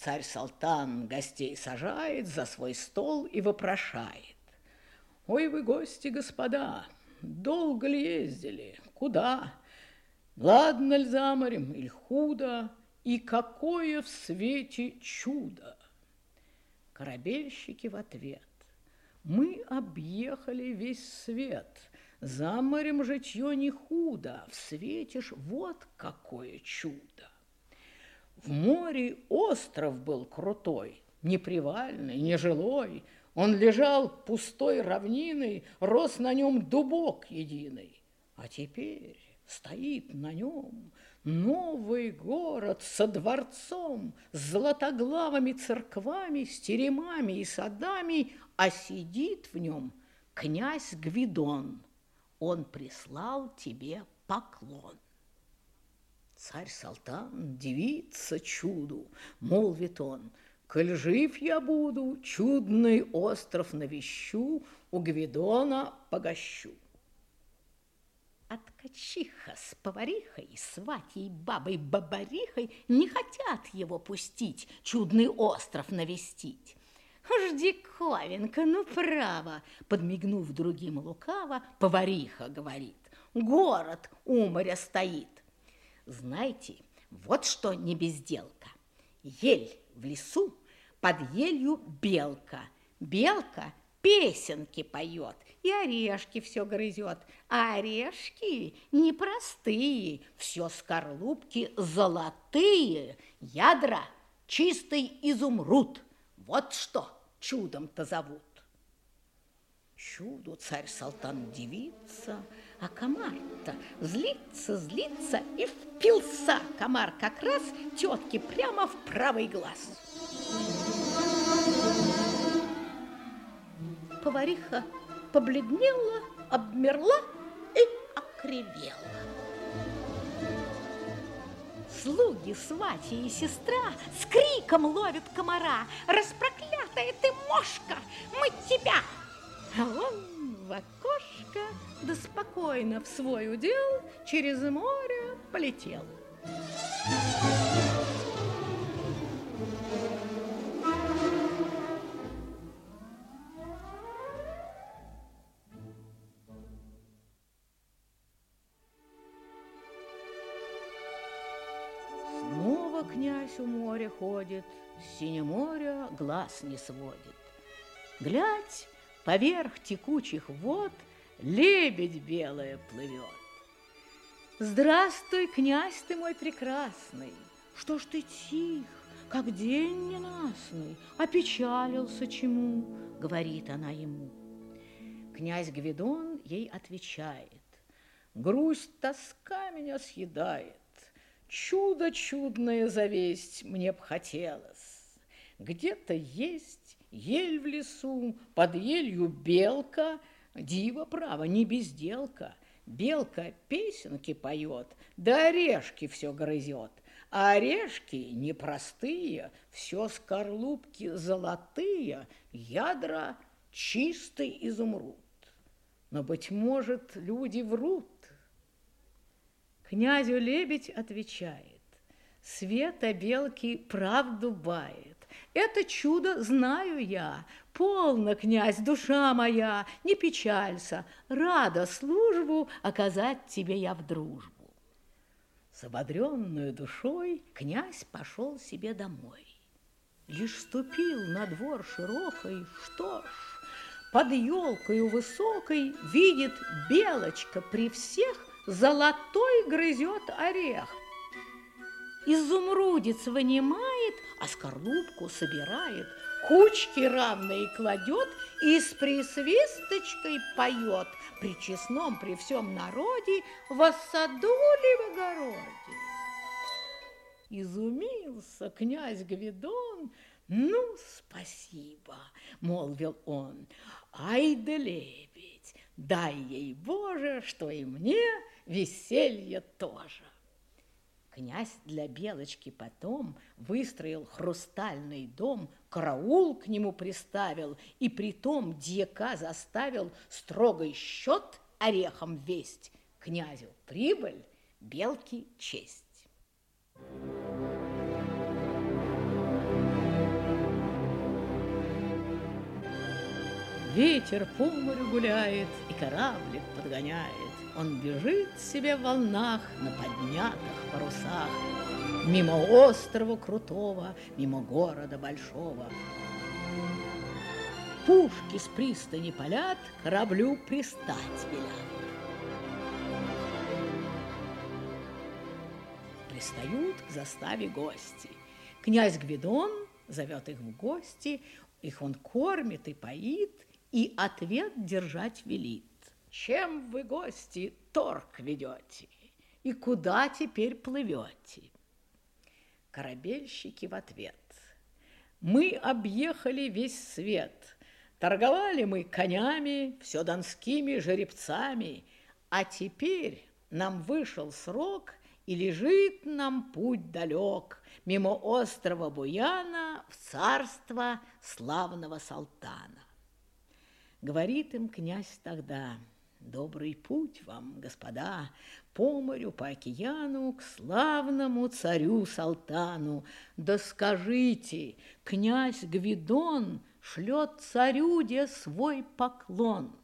Царь-салтан гостей сажает за свой стол и вопрошает. Ой, вы гости, господа, долго ли ездили? Куда? Ладно ли за морем или худо? И какое в свете чудо? Корабельщики в ответ. Мы объехали весь свет. За морем житье не худо, в свете ж вот какое чудо. В море остров был крутой, непривальный, нежилой. Он лежал пустой равниной, рос на нем дубок единый. А теперь стоит на нем новый город со дворцом, с златоглавыми церквами, с теремами и садами, а сидит в нем князь Гвидон. Он прислал тебе поклон. Царь-салтан дивится чуду, молвит он, Коль жив я буду, чудный остров навещу, У Гвидона погощу. А ткачиха с поварихой, сватьей, бабой, бабарихой Не хотят его пустить, чудный остров навестить. Уж диковинка, ну право, подмигнув другим лукаво, повариха говорит, город у моря стоит. Знаете, вот что не безделка. Ель в лесу, под елью белка. Белка песенки поет и орешки все грызет. А орешки непростые, все скорлупки золотые, ядра чистый изумруд. Вот что чудом-то зовут. Чуду царь-салтан дивится, а комар-то злится, злится и впился комар как раз тетке прямо в правый глаз. Повариха побледнела, обмерла и окривела. Слуги, свати и сестра с криком ловят комара. Распроклятая ты мошка, мы тебя! А он в окошко да спокойно в свой удел через море полетел. Снова князь у моря ходит, с синего глаз не сводит. Глядь, поверх текучих вод – лебедь белая плывет. Здравствуй, князь ты мой прекрасный, что ж ты тих, как день ненастный, опечалился чему, говорит она ему. Князь Гвидон ей отвечает, грусть, тоска меня съедает, чудо чудное завесть мне б хотелось. Где-то есть ель в лесу, под елью белка, Дива, право, не безделка. Белка песенки поет, да орешки все грызет. А орешки непростые, все скорлупки золотые, ядра чистый изумруд. Но, быть может, люди врут. Князю лебедь отвечает, Света белки правду бает. Это чудо знаю я. Полно, князь, душа моя, не печалься. Рада службу оказать тебе я в дружбу. С ободренную душой князь пошел себе домой. Лишь ступил на двор широкой, что ж, под елкою высокой видит белочка при всех золотой грызет орех. Изумрудец вынимает, а скорлупку собирает, кучки равные кладет и с присвисточкой поет, при честном, при всем народе, в саду ли в огороде. Изумился князь Гвидон, ну, спасибо, молвил он, ай да лебедь, дай ей, Боже, что и мне веселье тоже князь для Белочки потом выстроил хрустальный дом, караул к нему приставил и притом дьяка заставил строгой счет орехом весть. Князю прибыль, белке честь. Ветер по морю гуляет и кораблик подгоняет. Он бежит себе в волнах на поднятых парусах. Мимо острова крутого, мимо города большого. Пушки с пристани полят, кораблю пристать велят. Пристают к заставе гости. Князь Гвидон зовет их в гости, их он кормит и поит, и ответ держать велит. Чем вы, гости, торг ведете, и куда теперь плывете? Корабельщики в ответ. Мы объехали весь свет, торговали мы конями, все донскими жеребцами, а теперь нам вышел срок, и лежит нам путь далек мимо острова Буяна в царство славного Салтана. Говорит им князь тогда, добрый путь вам, господа, по морю, по океану, к славному царю Салтану. Да скажите, князь Гвидон шлет царю де свой поклон.